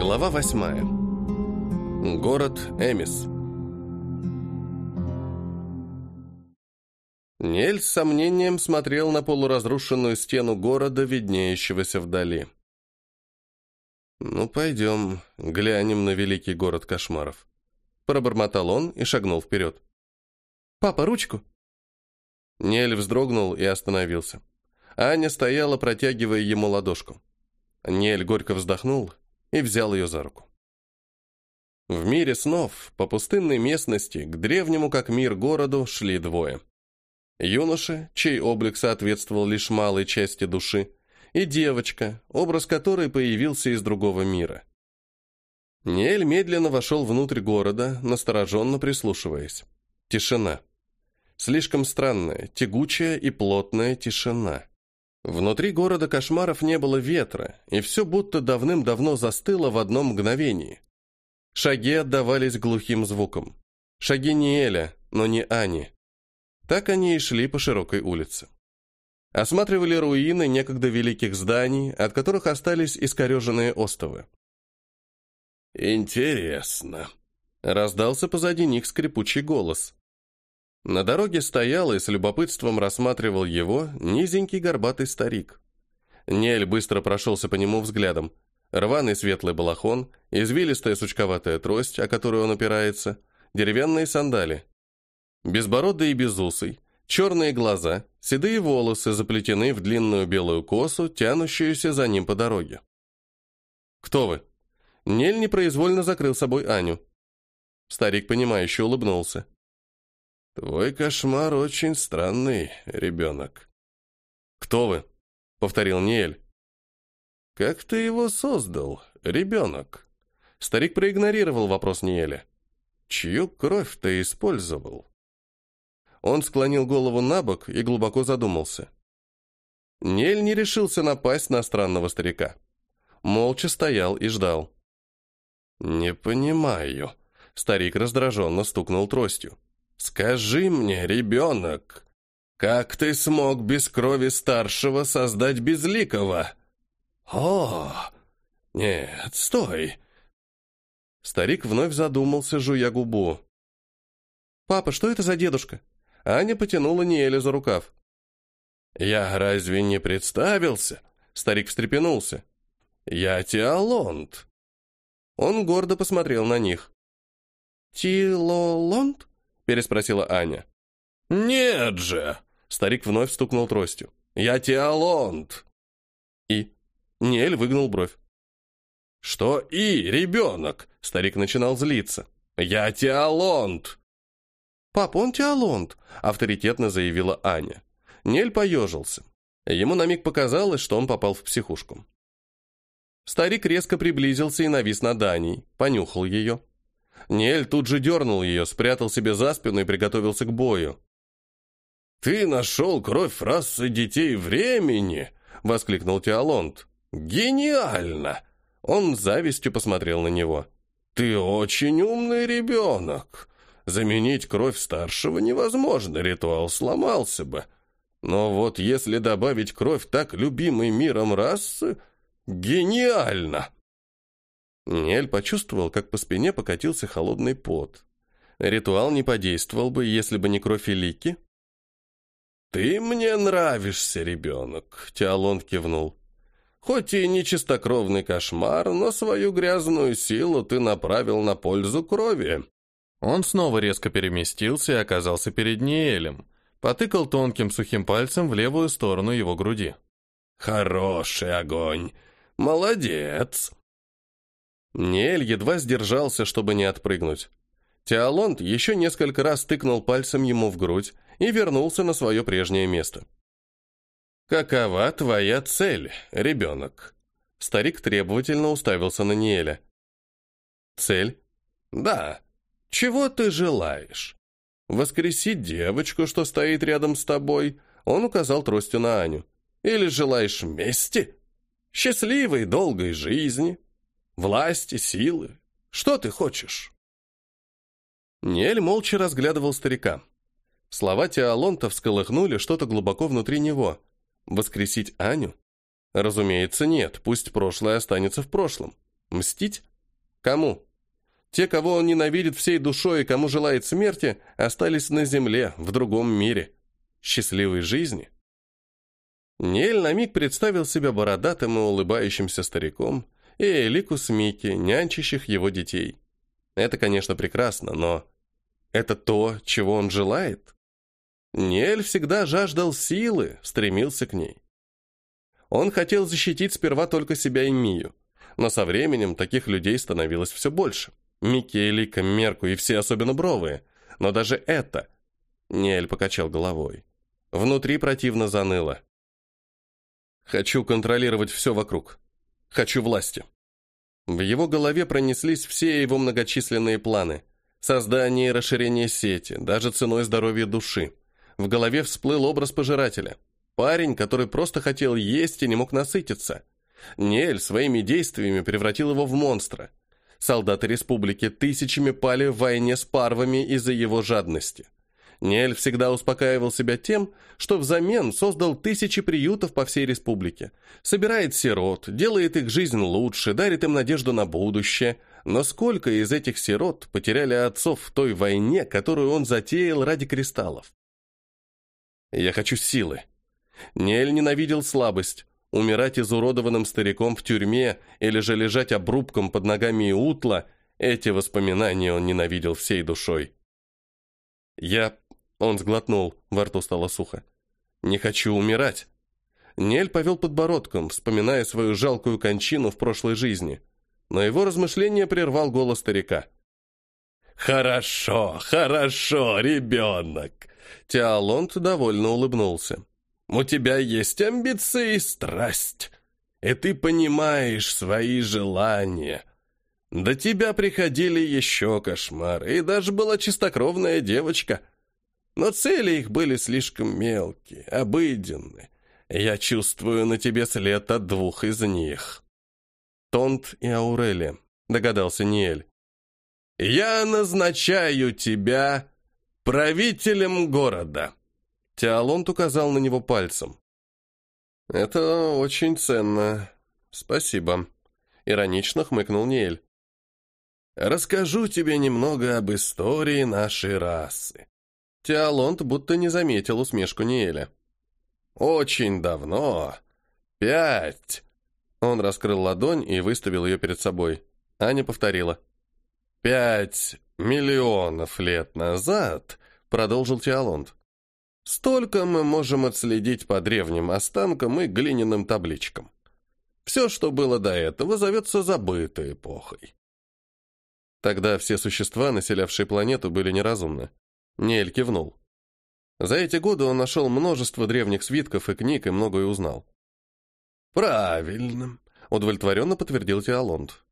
Глава восьмая. Город Эмис. Нель с сомнением смотрел на полуразрушенную стену города, виднеющегося вдали. «Ну, пойдем, глянем на великий город кошмаров». Пробормотал он и шагнул вперед. «Папа, ручку!» Нель вздрогнул и остановился. Аня стояла, протягивая ему ладошку. Нель горько вздохнул и взял ее за руку. В мире снов, по пустынной местности, к древнему как мир городу шли двое. Юноша, чей облик соответствовал лишь малой части души, и девочка, образ которой появился из другого мира. Ниэль медленно вошел внутрь города, настороженно прислушиваясь. Тишина. Слишком странная, тягучая и плотная тишина. Внутри города кошмаров не было ветра, и все будто давным-давно застыло в одном мгновении. Шаги отдавались глухим звуком. Шаги не Эля, но не Ани. Так они и шли по широкой улице. Осматривали руины некогда великих зданий, от которых остались искореженные остовы. «Интересно», — раздался позади них скрипучий голос. На дороге стоял и с любопытством рассматривал его низенький горбатый старик. Нель быстро прошелся по нему взглядом. Рваный светлый балахон, извилистая сучковатая трость, о которую он опирается, деревянные сандали. Безбородый и безусый, черные глаза, седые волосы заплетены в длинную белую косу, тянущуюся за ним по дороге. «Кто вы?» Нель непроизвольно закрыл собой Аню. Старик, понимающе улыбнулся. «Твой кошмар очень странный, ребенок». «Кто вы?» — повторил Ниэль. «Как ты его создал, ребенок?» Старик проигнорировал вопрос Ниэля. «Чью кровь ты использовал?» Он склонил голову на бок и глубоко задумался. Нель не решился напасть на странного старика. Молча стоял и ждал. «Не понимаю», — старик раздраженно стукнул тростью. «Скажи мне, ребенок, как ты смог без крови старшего создать безликого?» «О, нет, стой!» Старик вновь задумался, жуя губу. «Папа, что это за дедушка?» Аня потянула Ниэля за рукав. «Я разве не представился?» Старик встрепенулся. «Я Теолонд». Он гордо посмотрел на них. «Тилолонд?» Переспросила Аня. «Нет же!» Старик вновь стукнул тростью. «Я Теолонд!» «И?» Ниэль выгнул бровь. «Что «и», ребенок?» Старик начинал злиться. «Я Теолонд!» «Пап, он Теолонд!» авторитетно заявила Аня. Нель поежился. Ему на миг показалось, что он попал в психушку. Старик резко приблизился и навис над Аней, понюхал ее. Ниэль тут же дернул ее, спрятал себе за спину и приготовился к бою. «Ты нашел кровь расы детей времени!» — воскликнул Теолонд. «Гениально!» Он завистью посмотрел на него. «Ты очень умный ребенок. Заменить кровь старшего невозможно, ритуал сломался бы. Но вот если добавить кровь так любимой миром расы, гениально!» Нель почувствовал, как по спине покатился холодный пот. Ритуал не подействовал бы, если бы не кровь Элики. «Ты мне нравишься, ребенок», — Теолон кивнул. «Хоть и не чистокровный кошмар, но свою грязную силу ты направил на пользу крови». Он снова резко переместился и оказался перед Ниэлем. Потыкал тонким сухим пальцем в левую сторону его груди. «Хороший огонь! Молодец!» Ниэль едва сдержался, чтобы не отпрыгнуть. Теолонд еще несколько раз тыкнул пальцем ему в грудь и вернулся на свое прежнее место. «Какова твоя цель, ребенок?» Старик требовательно уставился на Ниэля. «Цель?» «Да. Чего ты желаешь? Воскресить девочку, что стоит рядом с тобой?» Он указал тростью на Аню. «Или желаешь мести? Счастливой, долгой жизни?» Власти, силы. Что ты хочешь?» Ниэль молча разглядывал старика. Слова Теолонта всколыхнули что-то глубоко внутри него. Воскресить Аню? Разумеется, нет, пусть прошлое останется в прошлом. Мстить? Кому? Те, кого он ненавидит всей душой и кому желает смерти, остались на земле, в другом мире. Счастливой жизни. Ниэль на миг представил себя бородатым и улыбающимся стариком и Элику с Микки, нянчащих его детей. Это, конечно, прекрасно, но это то, чего он желает? Ниэль всегда жаждал силы, стремился к ней. Он хотел защитить сперва только себя и Мию, но со временем таких людей становилось все больше. Микки, Элика, Мерку и все особенно бровые. Но даже это... Ниэль покачал головой. Внутри противно заныло. Хочу контролировать все вокруг. Хочу власти. В его голове пронеслись все его многочисленные планы. Создание и расширение сети, даже ценой здоровья души. В голове всплыл образ пожирателя. Парень, который просто хотел есть и не мог насытиться. Нель своими действиями превратил его в монстра. Солдаты республики тысячами пали в войне с парвами из-за его жадности. Нель всегда успокаивал себя тем, что взамен создал тысячи приютов по всей республике, собирает сирот, делает их жизнь лучше, дарит им надежду на будущее. Но сколько из этих сирот потеряли отцов в той войне, которую он затеял ради кристаллов? Я хочу силы. Нель ненавидел слабость. Умирать изуродованным стариком в тюрьме или же лежать обрубком под ногами Утла – эти воспоминания он ненавидел всей душой. Я он сглотнул, во рту стало сухо. «Не хочу умирать». Нель повел подбородком, вспоминая свою жалкую кончину в прошлой жизни. Но его размышление прервал голос старика. «Хорошо, хорошо, ребенок!» Теолонт довольно улыбнулся. «У тебя есть амбиции и страсть, и ты понимаешь свои желания. До тебя приходили еще кошмары, и даже была чистокровная девочка — но цели их были слишком мелкие, обыденные. Я чувствую на тебе след от двух из них. Тонт и Аурели, догадался Ниэль. Я назначаю тебя правителем города. Теолонт указал на него пальцем. Это очень ценно. Спасибо. Иронично хмыкнул Ниэль. Расскажу тебе немного об истории нашей расы. Теолонт будто не заметил усмешку Ниэля. «Очень давно. Пять». Он раскрыл ладонь и выставил ее перед собой. Аня повторила. «Пять миллионов лет назад», — продолжил Теолонт. «Столько мы можем отследить по древним останкам и глиняным табличкам. Все, что было до этого, зовется забытой эпохой». Тогда все существа, населявшие планету, были неразумны. Нель кивнул. За эти годы он нашел множество древних свитков и книг и многое узнал. «Правильно», — удовлетворенно подтвердил Теолонд.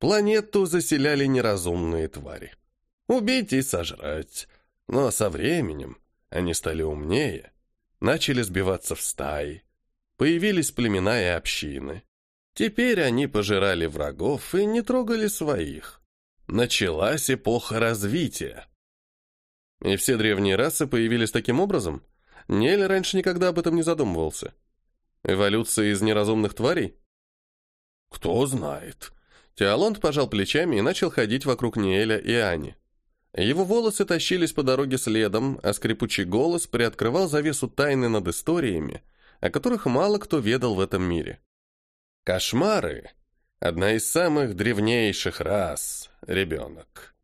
«Планету заселяли неразумные твари. Убить и сожрать. Но со временем они стали умнее, начали сбиваться в стаи. Появились племена и общины. Теперь они пожирали врагов и не трогали своих. Началась эпоха развития. И все древние расы появились таким образом? Нель раньше никогда об этом не задумывался. Эволюция из неразумных тварей? Кто знает. Теолонд пожал плечами и начал ходить вокруг Неэля и Ани. Его волосы тащились по дороге следом, а скрипучий голос приоткрывал завесу тайны над историями, о которых мало кто ведал в этом мире. Кошмары — одна из самых древнейших рас, ребенок.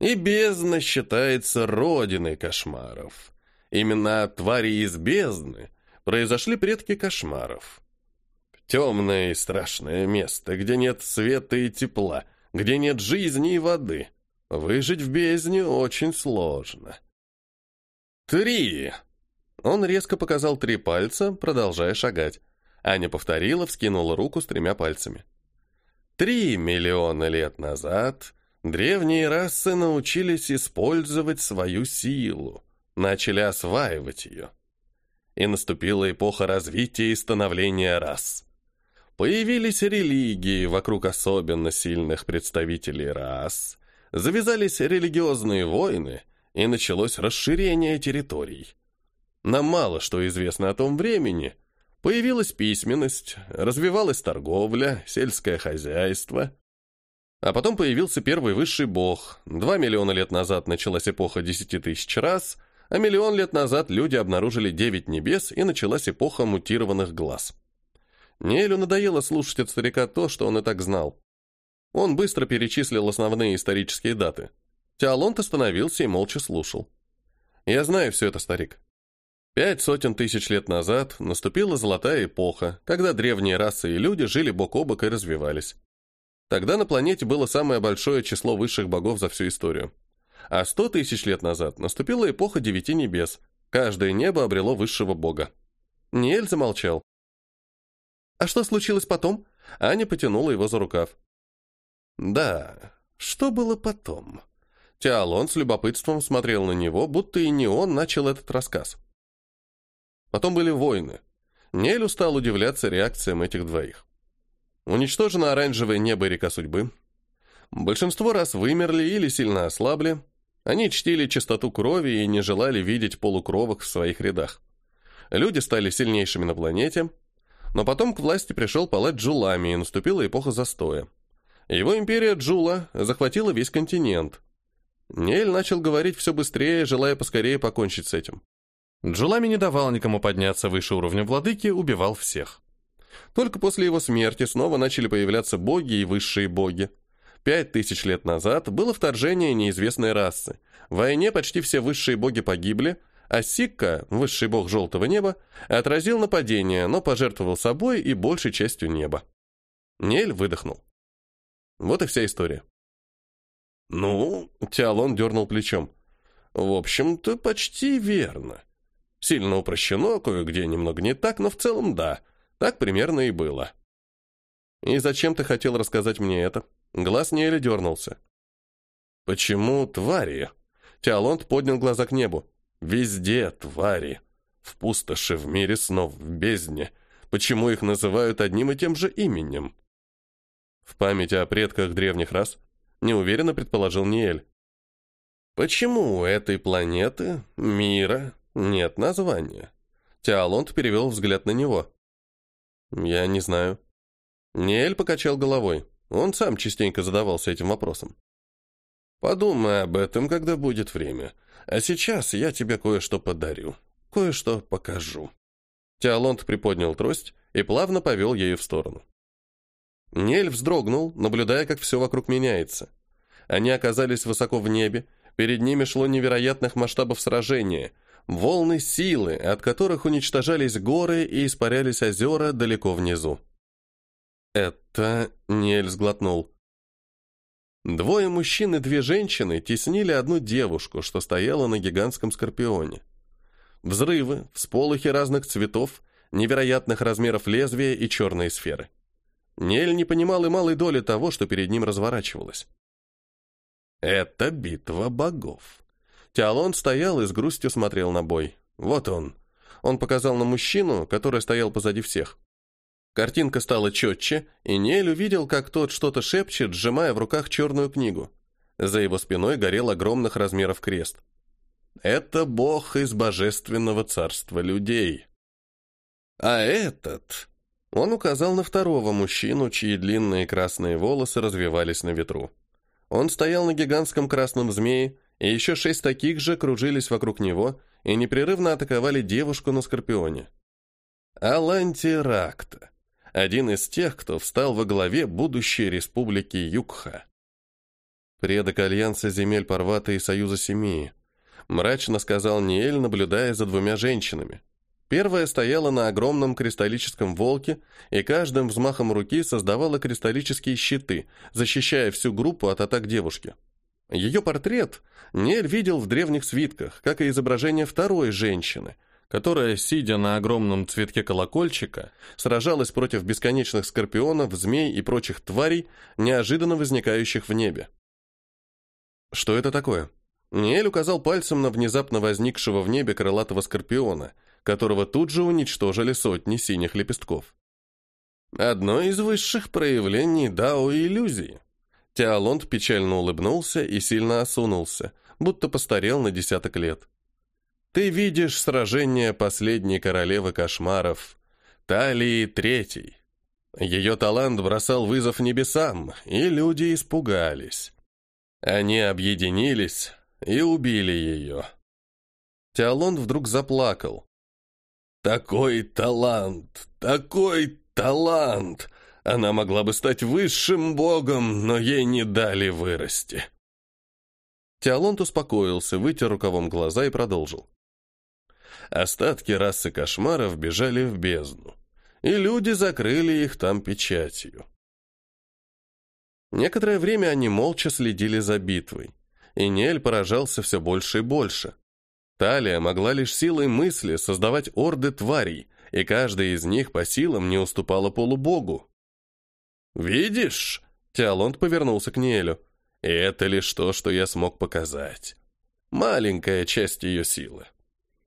И бездна считается родиной кошмаров. Именно от твари из бездны произошли предки кошмаров. Темное и страшное место, где нет света и тепла, где нет жизни и воды. Выжить в бездне очень сложно. «Три!» Он резко показал три пальца, продолжая шагать. Аня повторила, вскинула руку с тремя пальцами. «Три миллиона лет назад Древние расы научились использовать свою силу, начали осваивать ее. И наступила эпоха развития и становления рас. Появились религии вокруг особенно сильных представителей рас, завязались религиозные войны, и началось расширение территорий. Нам мало что известно о том времени. Появилась письменность, развивалась торговля, сельское хозяйство – А потом появился первый высший бог. Два миллиона лет назад началась эпоха десяти тысяч раз, а миллион лет назад люди обнаружили девять небес, и началась эпоха мутированных глаз. Неэлю надоело слушать от старика то, что он и так знал. Он быстро перечислил основные исторические даты. Теолонт остановился и молча слушал. «Я знаю все это, старик. Пять сотен тысяч лет назад наступила золотая эпоха, когда древние расы и люди жили бок о бок и развивались. Тогда на планете было самое большое число высших богов за всю историю. А сто тысяч лет назад наступила эпоха девяти небес. Каждое небо обрело высшего бога. Ниэль замолчал. «А что случилось потом?» Аня потянула его за рукав. «Да, что было потом?» Теолон с любопытством смотрел на него, будто и не он начал этот рассказ. Потом были войны. Нелю стал удивляться реакциям этих двоих. Уничтожено оранжевое небо река судьбы. Большинство раз вымерли или сильно ослабли. Они чтили чистоту крови и не желали видеть полукровок в своих рядах. Люди стали сильнейшими на планете, но потом к власти пришел палач Джулами и наступила эпоха застоя. Его империя Джула захватила весь континент. Нель начал говорить все быстрее, желая поскорее покончить с этим. Джулами не давал никому подняться выше уровня владыки, убивал всех. Только после его смерти снова начали появляться боги и высшие боги. Пять тысяч лет назад было вторжение неизвестной расы. В войне почти все высшие боги погибли, а Сикка, высший бог желтого неба, отразил нападение, но пожертвовал собой и большей частью неба. Нель выдохнул. Вот и вся история. «Ну...» — Теолон дернул плечом. «В общем-то, почти верно. Сильно упрощено, кое-где немного не так, но в целом да. Так примерно и было. И зачем ты хотел рассказать мне это? Глаз Неэля дернулся. Почему твари? Теолонт поднял глаза к небу. Везде твари. В пустоши, в мире снов, в бездне. Почему их называют одним и тем же именем? В памяти о предках древних рас? Неуверенно предположил Ниэль. Почему у этой планеты, мира, нет названия. Теолонт перевел взгляд на него. Я не знаю. Ниэль покачал головой. Он сам частенько задавался этим вопросом. Подумай об этом, когда будет время. А сейчас я тебе кое-что подарю. Кое-что покажу. Теолонт приподнял трость и плавно повел ею в сторону. Нель вздрогнул, наблюдая, как все вокруг меняется. Они оказались высоко в небе, перед ними шло невероятных масштабов сражения, волны силы, от которых уничтожались горы и испарялись озера далеко внизу. Это Нель сглотнул. Двое мужчин и две женщины теснили одну девушку, что стояла на гигантском скорпионе. Взрывы, всполохи разных цветов, невероятных размеров лезвия и черные сферы. Нель не понимал и малой доли того, что перед ним разворачивалось. Это битва богов. Теолон стоял и с грустью смотрел на бой. Вот он. Он показал на мужчину, который стоял позади всех. Картинка стала четче, и Нель увидел, как тот что-то шепчет, сжимая в руках черную книгу. За его спиной горел огромных размеров крест. Это бог из божественного царства людей. А этот... Он указал на второго мужчину, чьи длинные красные волосы развивались на ветру. Он стоял на гигантском красном змее, и еще шесть таких же кружились вокруг него и непрерывно атаковали девушку на Скорпионе. Аланти Ракта, один из тех, кто встал во главе будущей республики Юкха. Предок Альянса земель Парвата и Союза Семии, мрачно сказал Ниэль, наблюдая за двумя женщинами. Первая стояла на огромном кристаллическом волке и каждым взмахом руки создавала кристаллические щиты, защищая всю группу от атак девушки. Ее портрет Нель видел в древних свитках, как и изображение второй женщины, которая, сидя на огромном цветке колокольчика, сражалась против бесконечных скорпионов, змей и прочих тварей, неожиданно возникающих в небе. Что это такое? Ниэль указал пальцем на внезапно возникшего в небе крылатого скорпиона, которого тут же уничтожили сотни синих лепестков. Одно из высших проявлений дао-иллюзии. Теолонд печально улыбнулся и сильно осунулся, будто постарел на десяток лет. «Ты видишь сражение последней королевы кошмаров, Талии Третьей. Ее талант бросал вызов небесам, и люди испугались. Они объединились и убили ее. Теолон вдруг заплакал. «Такой талант! Такой талант! Она могла бы стать высшим богом, но ей не дали вырасти!» Теолонт успокоился, вытер рукавом глаза и продолжил. Остатки расы кошмаров бежали в бездну, и люди закрыли их там печатью. Некоторое время они молча следили за битвой, и Нель поражался все больше и больше. Талия могла лишь силой мысли создавать орды тварей, и каждая из них по силам не уступала полубогу. «Видишь?» — Теолонт повернулся к Ниэлю. «И это лишь то, что я смог показать. Маленькая часть ее силы.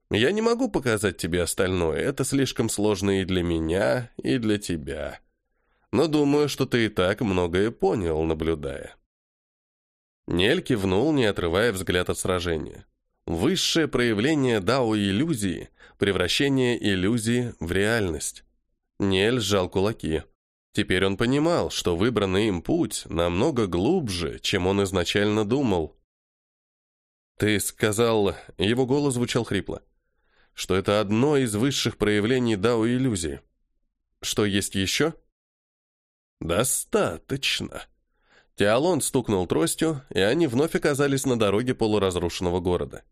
Я не могу показать тебе остальное, это слишком сложно и для меня, и для тебя. Но думаю, что ты и так многое понял, наблюдая». Нель кивнул, не отрывая взгляд от сражения. Высшее проявление дао-иллюзии – превращение иллюзии в реальность. Нель сжал кулаки. Теперь он понимал, что выбранный им путь намного глубже, чем он изначально думал. «Ты сказал...» — его голос звучал хрипло. «Что это одно из высших проявлений дао-иллюзии. Что есть еще?» «Достаточно». Теолон стукнул тростью, и они вновь оказались на дороге полуразрушенного города.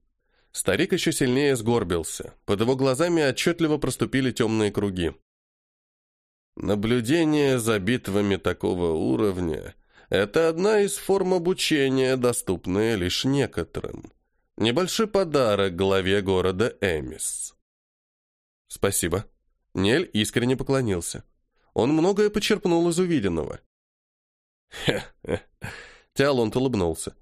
Старик еще сильнее сгорбился. Под его глазами отчетливо проступили темные круги. Наблюдение за битвами такого уровня – это одна из форм обучения, доступная лишь некоторым. Небольшой подарок главе города Эмис. Спасибо. Нель искренне поклонился. Он многое почерпнул из увиденного. Хе-хе. Тиалонт улыбнулся.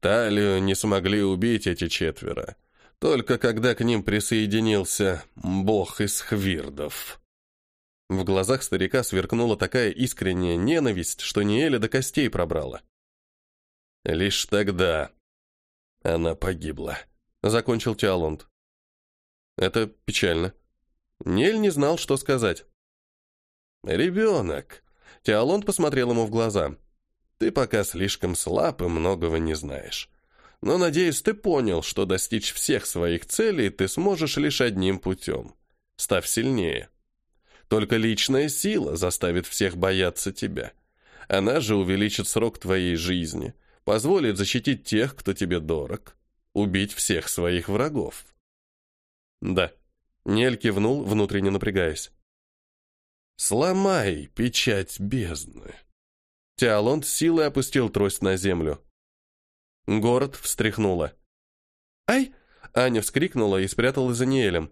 Талию не смогли убить эти четверо только когда к ним присоединился бог из хвирдов. В глазах старика сверкнула такая искренняя ненависть, что Ниэля до костей пробрала. Лишь тогда она погибла, закончил Тиалонд. Это печально. Нель не знал, что сказать. «Ребенок!» Теолонд посмотрел ему в глаза. «Ты пока слишком слаб и многого не знаешь. Но, надеюсь, ты понял, что достичь всех своих целей ты сможешь лишь одним путем. Став сильнее. Только личная сила заставит всех бояться тебя. Она же увеличит срок твоей жизни, позволит защитить тех, кто тебе дорог, убить всех своих врагов. Да. Нель кивнул, внутренне напрягаясь. «Сломай печать бездны». Теолонд силой опустил трость на землю. Город встряхнуло. «Ай!» — Аня вскрикнула и спряталась за Ниэлем.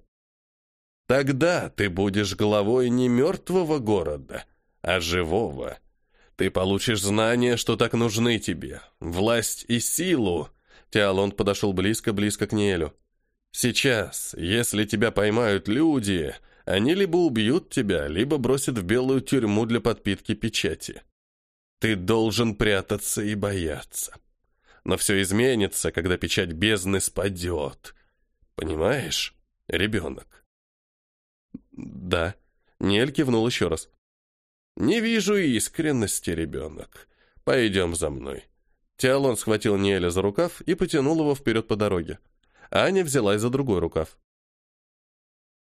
«Тогда ты будешь главой не мертвого города, а живого. Ты получишь знания, что так нужны тебе, власть и силу». Теолонд подошел близко-близко к Ниэлю. «Сейчас, если тебя поймают люди, они либо убьют тебя, либо бросят в белую тюрьму для подпитки печати. Ты должен прятаться и бояться но все изменится, когда печать бездны спадет. Понимаешь, ребенок?» «Да». Нель кивнул еще раз. «Не вижу искренности, ребенок. Пойдем за мной». Теолон схватил Неля за рукав и потянул его вперед по дороге. Аня взялась за другой рукав.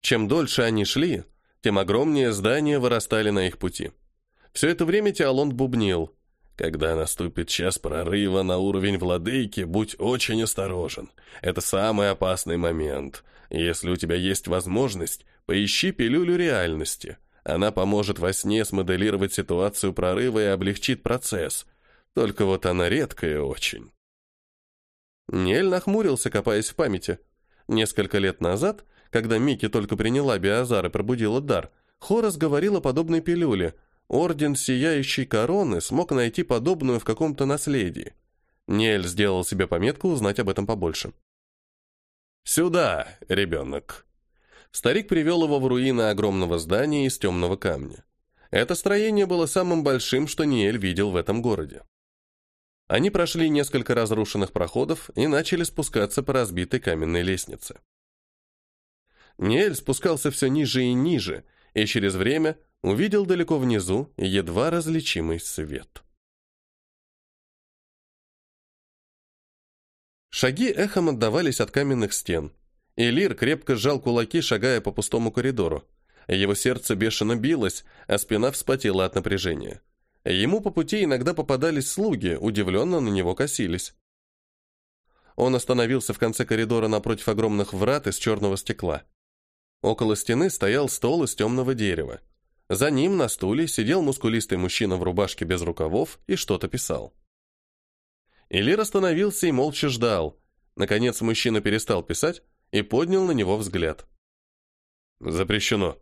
Чем дольше они шли, тем огромнее здания вырастали на их пути. Все это время Теолон бубнил. Когда наступит час прорыва на уровень владыки, будь очень осторожен. Это самый опасный момент. Если у тебя есть возможность, поищи пилюлю реальности. Она поможет во сне смоделировать ситуацию прорыва и облегчит процесс. Только вот она редкая очень. Нель нахмурился, копаясь в памяти. Несколько лет назад, когда Мики только приняла биозар и пробудила дар, Хорас говорил о подобной пилюле – Орден Сияющей Короны смог найти подобную в каком-то наследии. Нель сделал себе пометку узнать об этом побольше. «Сюда, ребенок!» Старик привел его в руины огромного здания из темного камня. Это строение было самым большим, что Ниэль видел в этом городе. Они прошли несколько разрушенных проходов и начали спускаться по разбитой каменной лестнице. Ниэль спускался все ниже и ниже, и через время увидел далеко внизу едва различимый свет. Шаги эхом отдавались от каменных стен, и Лир крепко сжал кулаки, шагая по пустому коридору. Его сердце бешено билось, а спина вспотела от напряжения. Ему по пути иногда попадались слуги, удивленно на него косились. Он остановился в конце коридора напротив огромных врат из черного стекла. Около стены стоял стол из темного дерева. За ним на стуле сидел мускулистый мужчина в рубашке без рукавов и что-то писал. Элир остановился и молча ждал. Наконец мужчина перестал писать и поднял на него взгляд. «Запрещено.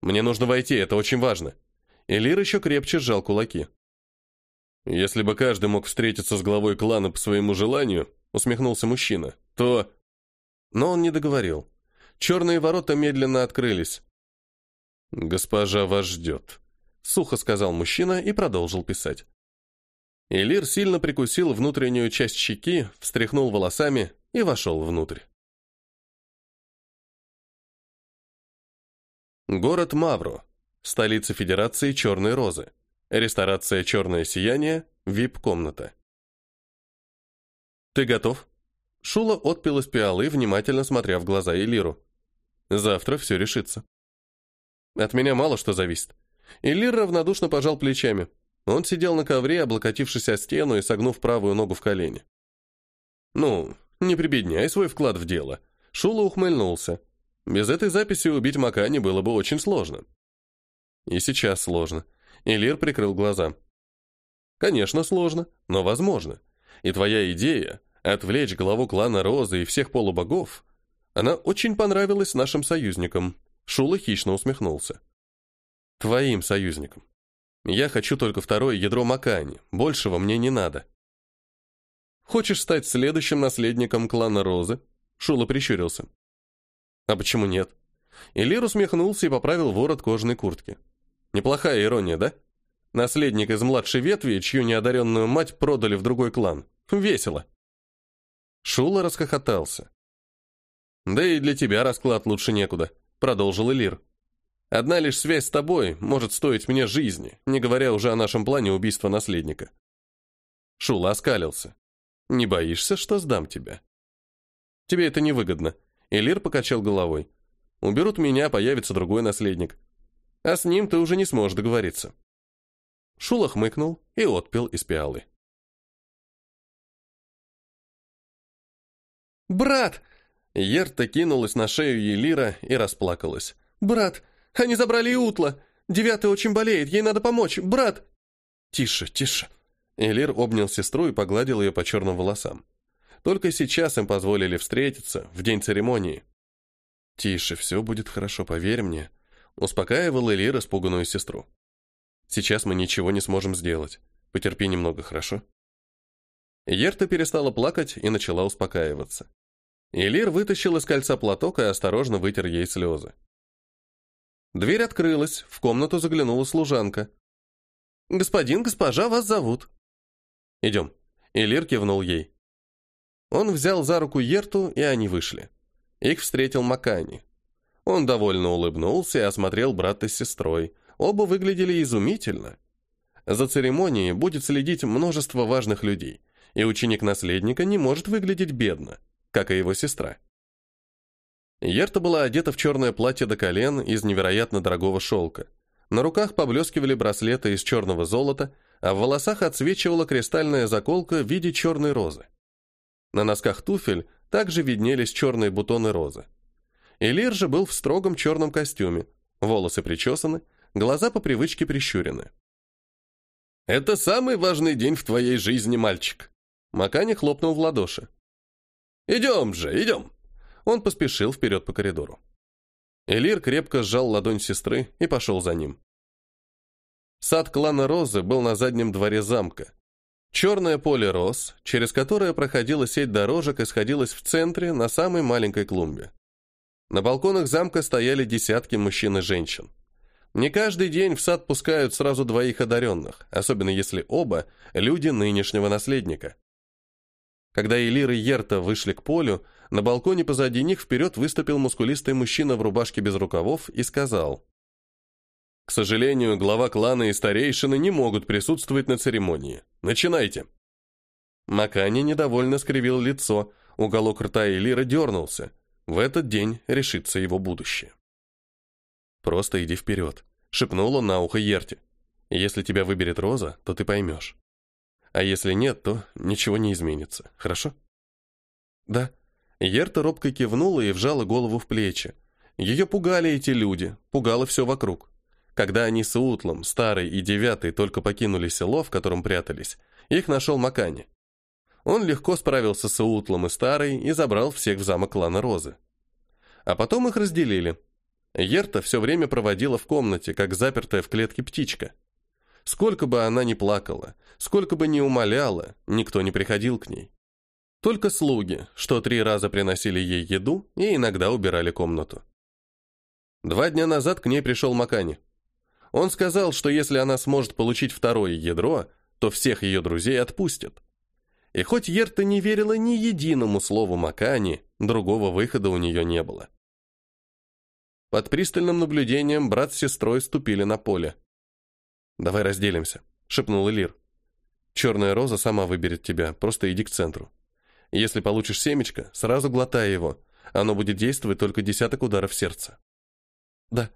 Мне нужно войти, это очень важно». Элир еще крепче сжал кулаки. «Если бы каждый мог встретиться с главой клана по своему желанию», усмехнулся мужчина, то... Но он не договорил. Черные ворота медленно открылись. «Госпожа вас ждет», — сухо сказал мужчина и продолжил писать. Элир сильно прикусил внутреннюю часть щеки, встряхнул волосами и вошел внутрь. Город Мавро, столица Федерации Черной Розы. Ресторация «Черное сияние», вип-комната. «Ты готов?» Шула отпил из пиалы, внимательно смотря в глаза Элиру. «Завтра все решится». «От меня мало что зависит». Элир равнодушно пожал плечами. Он сидел на ковре, облокотившись о стену и согнув правую ногу в колени. «Ну, не прибедняй свой вклад в дело». Шула ухмыльнулся. «Без этой записи убить Макани было бы очень сложно». «И сейчас сложно». Элир прикрыл глаза. «Конечно, сложно, но возможно. И твоя идея — отвлечь главу клана Розы и всех полубогов — она очень понравилась нашим союзникам». Шула хищно усмехнулся. «Твоим союзникам. Я хочу только второе ядро Макани, большего мне не надо». «Хочешь стать следующим наследником клана Розы?» Шула прищурился. «А почему нет?» Илир усмехнулся и поправил ворот кожаной куртки. «Неплохая ирония, да? Наследник из младшей ветви, чью неодаренную мать продали в другой клан. Весело». Шула расхохотался. «Да и для тебя расклад лучше некуда», — продолжил Элир. «Одна лишь связь с тобой может стоить мне жизни, не говоря уже о нашем плане убийства наследника». Шула оскалился. «Не боишься, что сдам тебя?» «Тебе это невыгодно», — Элир покачал головой. «Уберут меня, появится другой наследник. А с ним ты уже не сможешь договориться». Шула хмыкнул и отпил из пиалы. «Брат!» Ерта кинулась на шею Елира и расплакалась. «Брат! Они забрали Утла! Девятый очень болеет, ей надо помочь! Брат!» «Тише, тише!» Элир обнял сестру и погладил ее по черным волосам. Только сейчас им позволили встретиться, в день церемонии. «Тише, все будет хорошо, поверь мне», — успокаивал Элир испуганную сестру. «Сейчас мы ничего не сможем сделать. Потерпи немного, хорошо?» Ерта перестала плакать и начала успокаиваться. Элир вытащил из кольца платок и осторожно вытер ей слезы. Дверь открылась, в комнату заглянула служанка. «Господин, госпожа, вас зовут». «Идем». Элир кивнул ей. Он взял за руку Ерту, и они вышли. Их встретил Макани. Он довольно улыбнулся и осмотрел брата с сестрой. Оба выглядели изумительно. За церемонией будет следить множество важных людей, и ученик наследника не может выглядеть бедно как и его сестра. Ерта была одета в черное платье до колен из невероятно дорогого шелка. На руках поблескивали браслеты из черного золота, а в волосах отсвечивала кристальная заколка в виде черной розы. На носках туфель также виднелись черные бутоны розы. Элир же был в строгом черном костюме, волосы причесаны, глаза по привычке прищурены. «Это самый важный день в твоей жизни, мальчик!» Макани хлопнул в ладоши. «Идем же, идем!» Он поспешил вперед по коридору. Элир крепко сжал ладонь сестры и пошел за ним. Сад клана Розы был на заднем дворе замка. Черное поле роз, через которое проходила сеть дорожек и в центре на самой маленькой клумбе. На балконах замка стояли десятки мужчин и женщин. Не каждый день в сад пускают сразу двоих одаренных, особенно если оба – люди нынешнего наследника. Когда Элир и Ерта вышли к полю, на балконе позади них вперед выступил мускулистый мужчина в рубашке без рукавов и сказал. «К сожалению, глава клана и старейшины не могут присутствовать на церемонии. Начинайте. Макани недовольно скривил лицо, уголок рта Элира дернулся. В этот день решится его будущее. «Просто иди вперед», — шепнул он на ухо Ерте. «Если тебя выберет Роза, то ты поймешь. А если нет, то ничего не изменится, хорошо?» «Да». Ерта робко кивнула и вжала голову в плечи. Ее пугали эти люди, пугало все вокруг. Когда они с Утлом, Старый и Девятый только покинули село, в котором прятались, их нашел Макани. Он легко справился с Утлом и Старой и забрал всех в замок клана Розы. А потом их разделили. Ерта все время проводила в комнате, как запертая в клетке птичка. Сколько бы она ни плакала, сколько бы ни умоляла, никто не приходил к ней. Только слуги, что три раза приносили ей еду и иногда убирали комнату. Два дня назад к ней пришел Макани. Он сказал, что если она сможет получить второе ядро, то всех ее друзей отпустят. И хоть Ерта не верила ни единому слову Макани, другого выхода у нее не было. Под пристальным наблюдением брат с сестрой ступили на поле. «Давай разделимся», — шепнул Элир. «Черная роза сама выберет тебя, просто иди к центру. Если получишь семечко, сразу глотай его. Оно будет действовать только десяток ударов сердца». «Да».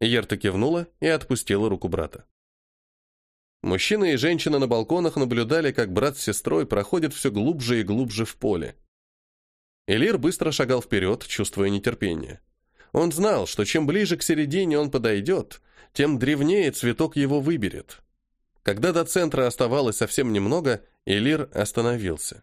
Ерта кивнула и отпустила руку брата. Мужчина и женщина на балконах наблюдали, как брат с сестрой проходят все глубже и глубже в поле. Элир быстро шагал вперед, чувствуя нетерпение. Он знал, что чем ближе к середине он подойдет, тем древнее цветок его выберет. Когда до центра оставалось совсем немного, Элир остановился.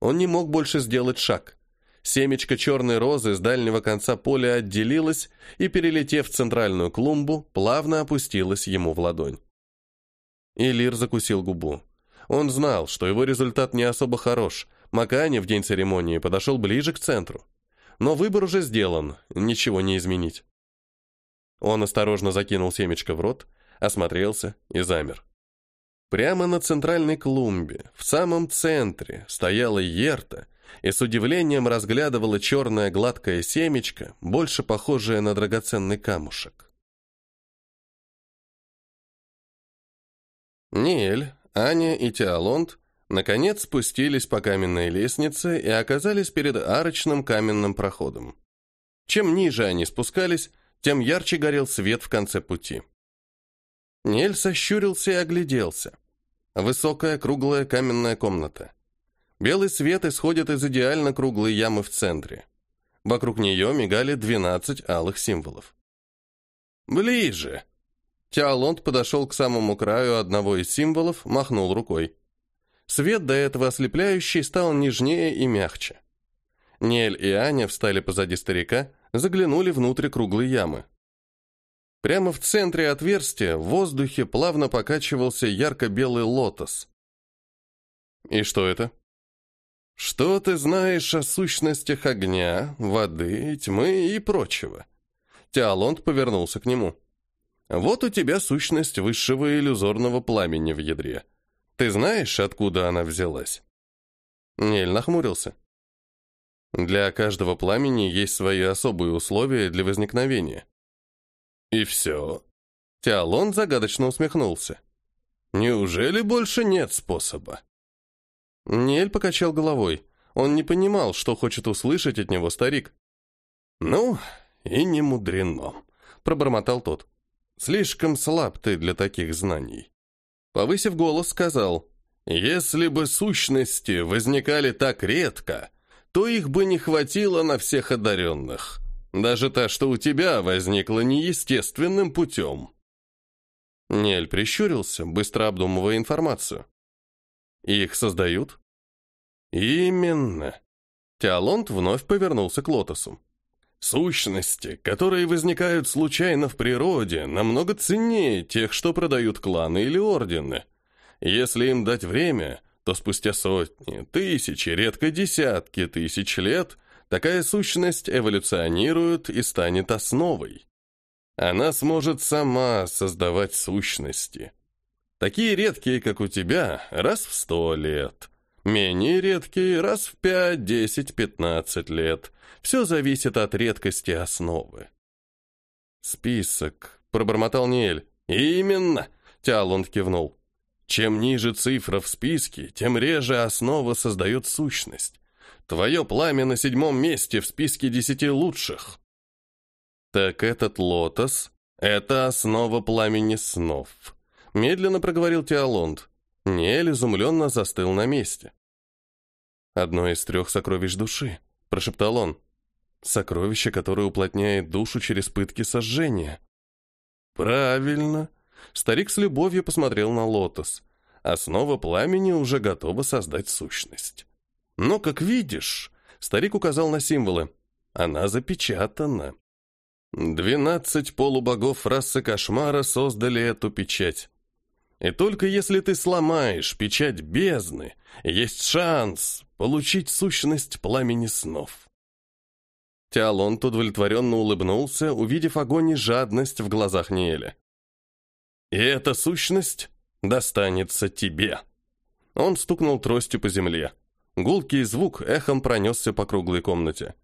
Он не мог больше сделать шаг. Семечко черной розы с дальнего конца поля отделилось и, перелетев в центральную клумбу, плавно опустилось ему в ладонь. Илир закусил губу. Он знал, что его результат не особо хорош. Макани в день церемонии подошел ближе к центру. Но выбор уже сделан, ничего не изменить. Он осторожно закинул семечко в рот, осмотрелся и замер. Прямо на центральной клумбе, в самом центре, стояла Ерта и с удивлением разглядывала черное гладкое семечко, больше похожее на драгоценный камушек. Ниэль, Аня и Теолонд наконец спустились по каменной лестнице и оказались перед арочным каменным проходом. Чем ниже они спускались, тем ярче горел свет в конце пути. Ниэль сощурился и огляделся. Высокая круглая каменная комната. Белый свет исходит из идеально круглой ямы в центре. Вокруг нее мигали 12 алых символов. «Ближе!» Тиалонд подошел к самому краю одного из символов, махнул рукой. Свет, до этого ослепляющий, стал нежнее и мягче. Нель и Аня встали позади старика, заглянули внутрь круглой ямы. Прямо в центре отверстия в воздухе плавно покачивался ярко-белый лотос. «И что это?» «Что ты знаешь о сущностях огня, воды, тьмы и прочего?» Теолонд повернулся к нему. Вот у тебя сущность высшего иллюзорного пламени в ядре. Ты знаешь, откуда она взялась?» Нель нахмурился. «Для каждого пламени есть свои особые условия для возникновения». «И все?» Теолон загадочно усмехнулся. «Неужели больше нет способа?» Нель покачал головой. Он не понимал, что хочет услышать от него старик. «Ну, и не мудрено», — пробормотал тот. Слишком слаб ты для таких знаний. Повысив голос, сказал, «Если бы сущности возникали так редко, то их бы не хватило на всех одаренных. Даже та, что у тебя, возникла неестественным путем». Нель прищурился, быстро обдумывая информацию. «Их создают?» «Именно». Теолонт вновь повернулся к Лотосу. Сущности, которые возникают случайно в природе, намного ценнее тех, что продают кланы или ордены. Если им дать время, то спустя сотни, тысячи, редко десятки тысяч лет такая сущность эволюционирует и станет основой. Она сможет сама создавать сущности. Такие редкие, как у тебя, раз в сто лет. Менее редкие, раз в пять, десять, пятнадцать лет. Все зависит от редкости основы. «Список», — пробормотал Ниэль. «Именно!» — Тиалонд кивнул. «Чем ниже цифра в списке, тем реже основа создает сущность. Твое пламя на седьмом месте в списке десяти лучших». «Так этот лотос — это основа пламени снов», — медленно проговорил Теолонд. Ниэль изумленно застыл на месте. «Одно из трех сокровищ души», — прошептал он. «Сокровище, которое уплотняет душу через пытки сожжения». «Правильно». Старик с любовью посмотрел на лотос. Основа пламени уже готова создать сущность. Но, как видишь, старик указал на символы. Она запечатана. Двенадцать полубогов расы кошмара создали эту печать. И только если ты сломаешь печать бездны, есть шанс получить сущность пламени снов. Теолонт удовлетворенно улыбнулся, увидев огонь и жадность в глазах Ниэля. «И эта сущность достанется тебе!» Он стукнул тростью по земле. Гулкий звук эхом пронесся по круглой комнате.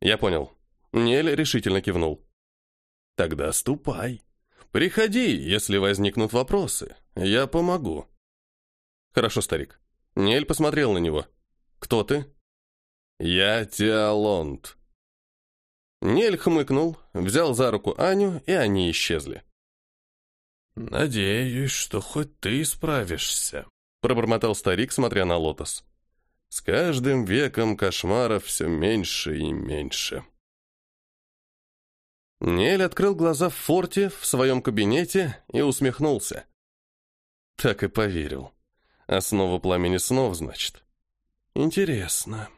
«Я понял». Ниэль решительно кивнул. «Тогда ступай. Приходи, если возникнут вопросы. Я помогу». «Хорошо, старик». Ниэль посмотрел на него. «Кто ты?» «Я Теолонт», Нель хмыкнул, взял за руку Аню, и они исчезли. «Надеюсь, что хоть ты справишься», — пробормотал старик, смотря на лотос. «С каждым веком кошмаров все меньше и меньше». Нель открыл глаза в форте, в своем кабинете, и усмехнулся. Так и поверил. Основа пламени снов, значит. Интересно.